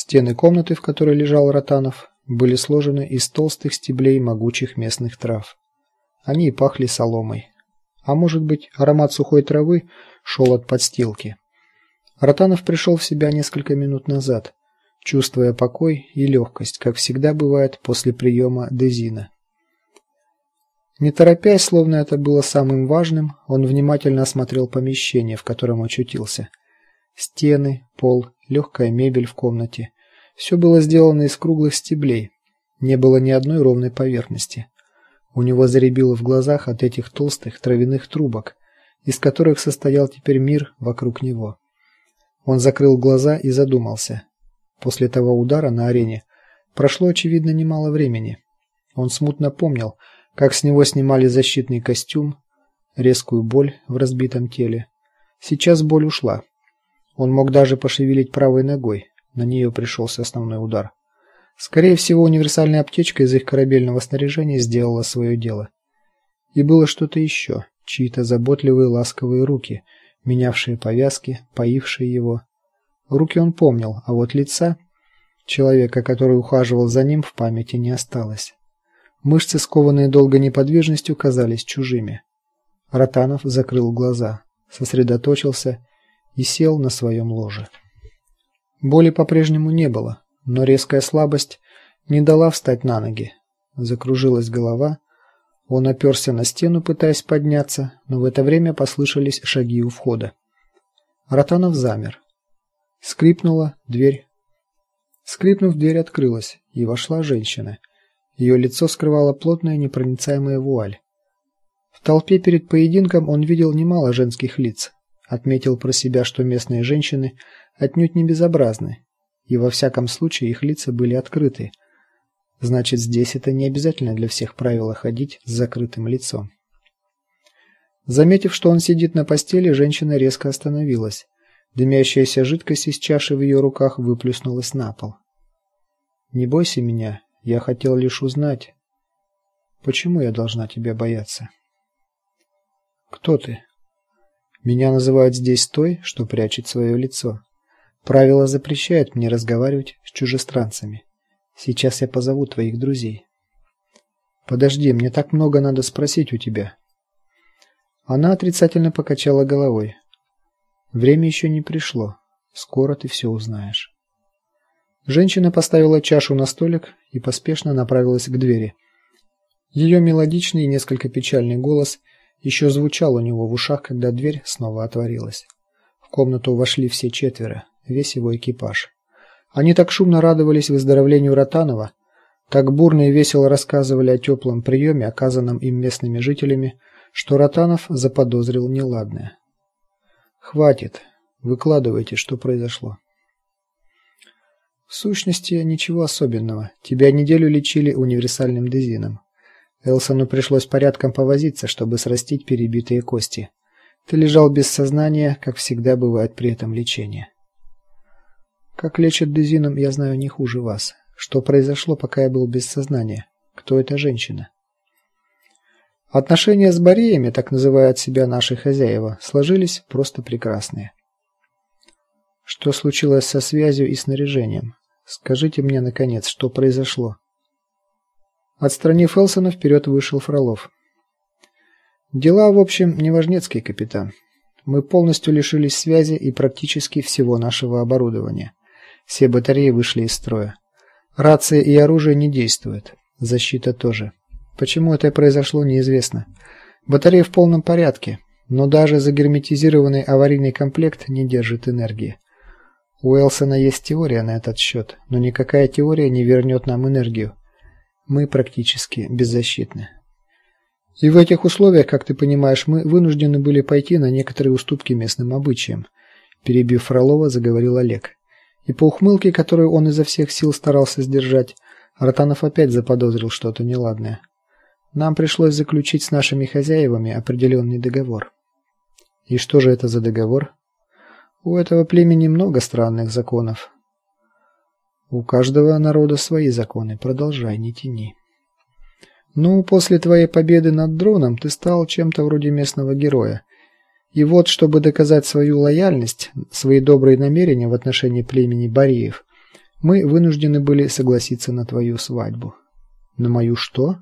Стены комнаты, в которой лежал Ротанов, были сложены из толстых стеблей могучих местных трав. Они пахли соломой. А может быть, аромат сухой травы шел от подстилки. Ротанов пришел в себя несколько минут назад, чувствуя покой и легкость, как всегда бывает после приема дезина. Не торопясь, словно это было самым важным, он внимательно осмотрел помещение, в котором очутился. Стены, пол, легкая мебель в комнате все было сделано из круглых стеблей. Не было ни одной ровной поверхности. У него заребило в глазах от этих толстых травяных трубок, из которых состоял теперь мир вокруг него. Он закрыл глаза и задумался. После того удара на арене прошло очевидно немало времени. Он смутно помнил, как с него снимали защитный костюм, резкую боль в разбитом теле. Сейчас боль ушла. Он мог даже пошевелить правой ногой. На нее пришелся основной удар. Скорее всего, универсальная аптечка из их корабельного снаряжения сделала свое дело. И было что-то еще, чьи-то заботливые ласковые руки, менявшие повязки, поившие его. Руки он помнил, а вот лица человека, который ухаживал за ним, в памяти не осталось. Мышцы, скованные долгой неподвижностью, казались чужими. Ротанов закрыл глаза, сосредоточился и сел на своем ложе. Боли по-прежнему не было, но резкая слабость не дала встать на ноги. Закружилась голова. Он оперся на стену, пытаясь подняться, но в это время послышались шаги у входа. Ротанов замер. Скрипнула дверь. Скрипнув, дверь открылась, и вошла женщина. Ее лицо скрывала плотная непроницаемая вуаль. В толпе перед поединком он видел немало женских лиц. Отметил про себя, что местные женщины отнюдь не безобразны, и во всяком случае их лица были открыты. Значит, здесь это не обязательно для всех правила ходить с закрытым лицом. Заметив, что он сидит на постели, женщина резко остановилась. Дымящаяся жидкость из чаши в ее руках выплеснулась на пол. Не бойся меня, я хотел лишь узнать, почему я должна тебя бояться. Кто ты? Меня называют здесь той, что прячет свое лицо. Правила запрещают мне разговаривать с чужестранцами. Сейчас я позову твоих друзей. Подожди, мне так много надо спросить у тебя. Она отрицательно покачала головой. Время еще не пришло. Скоро ты все узнаешь. Женщина поставила чашу на столик и поспешно направилась к двери. Ее мелодичный и несколько печальный голос еще звучал у него в ушах, когда дверь снова отворилась. В комнату вошли все четверо, весь его экипаж. Они так шумно радовались выздоровлению Ротанова, так бурно и весело рассказывали о теплом приеме, оказанном им местными жителями, что Ротанов заподозрил неладное. Хватит, выкладывайте, что произошло. В сущности, ничего особенного. Тебя неделю лечили универсальным дезином. Элсону пришлось порядком повозиться, чтобы срастить перебитые кости. Ты лежал без сознания, как всегда бывает при этом лечении. Как лечат дезином, я знаю не хуже вас. Что произошло, пока я был без сознания? Кто эта женщина? Отношения с Бореями, так называют себя наши хозяева, сложились просто прекрасные. Что случилось со связью и снаряжением? Скажите мне наконец, что произошло? Отстранив Элсона, вперед вышел Фролов. Дела, в общем, неважнецкие, капитан. Мы полностью лишились связи и практически всего нашего оборудования. Все батареи вышли из строя. Рации и оружие не действуют. Защита тоже. Почему это произошло, неизвестно. Батареи в полном порядке, но даже загерметизированный аварийный комплект не держит энергии. У Элсона есть теория на этот счет, но никакая теория не вернет нам энергию. Мы практически беззащитны. И в этих условиях, как ты понимаешь, мы вынуждены были пойти на некоторые уступки местным обычаям, перебив Фролова, заговорил Олег. И по ухмылке, которую он изо всех сил старался сдержать, Ротанов опять заподозрил что-то неладное. Нам пришлось заключить с нашими хозяевами определенный договор. И что же это за договор? У этого племени много странных законов. У каждого народа свои законы. Продолжай, не тяни. Ну, после твоей победы над дроном ты стал чем-то вроде местного героя. И вот, чтобы доказать свою лояльность, свои добрые намерения в отношении племени Бариев, Мы вынуждены были согласиться на твою свадьбу. На мою что?